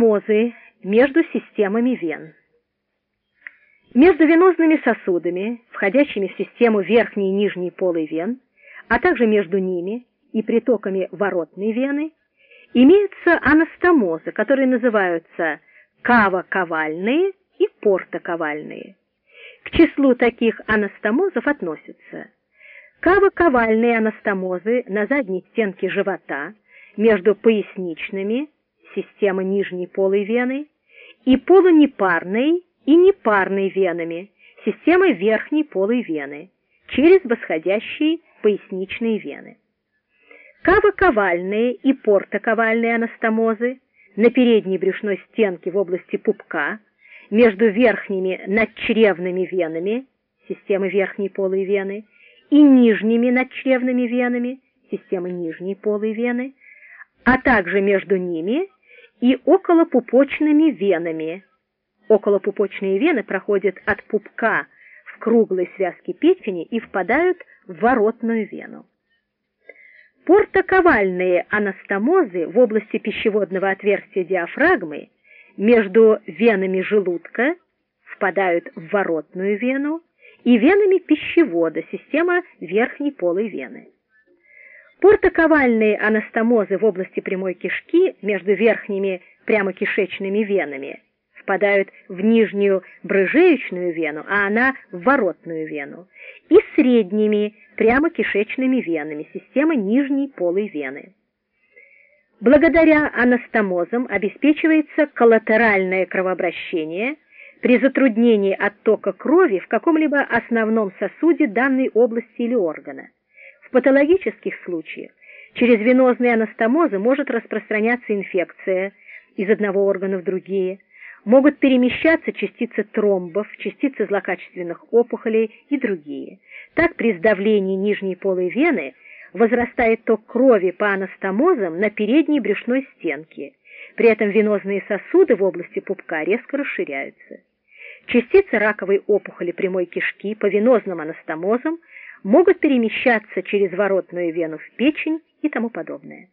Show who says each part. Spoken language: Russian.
Speaker 1: Анастомозы между системами вен. Между венозными сосудами, входящими в систему верхней и нижней полой вен, а также между ними и притоками воротной вены, имеются анастомозы, которые называются кава-ковальные и порто-ковальные. К числу таких анастомозов относятся кава-ковальные анастомозы на задней стенке живота между поясничными, система нижней полой вены, и полунепарной и непарной венами, системой верхней полой вены, через восходящие поясничные вены. Кавоковальные и портоковальные анастомозы на передней брюшной стенке в области пупка, между верхними надчревными венами, системы верхней полой вены, и нижними надчревными венами, системы нижней полой вены, а также между ними и околопупочными венами. Околопупочные вены проходят от пупка в круглой связке печени и впадают в воротную вену. Портоковальные анастомозы в области пищеводного отверстия диафрагмы между венами желудка впадают в воротную вену и венами пищевода, система верхней полой вены. Портоковальные анастомозы в области прямой кишки между верхними прямокишечными венами впадают в нижнюю брыжеечную вену, а она в воротную вену, и средними прямокишечными венами, система нижней полой вены. Благодаря анастомозам обеспечивается коллатеральное кровообращение при затруднении оттока крови в каком-либо основном сосуде данной области или органа. Патологических случаях через венозные анастомозы может распространяться инфекция из одного органа в другие, могут перемещаться частицы тромбов, частицы злокачественных опухолей и другие. Так при сдавлении нижней полой вены возрастает ток крови по анастомозам на передней брюшной стенке. При этом венозные сосуды в области пупка резко расширяются. Частицы раковой опухоли прямой кишки по венозным анастомозам могут перемещаться через воротную вену в печень и тому подобное.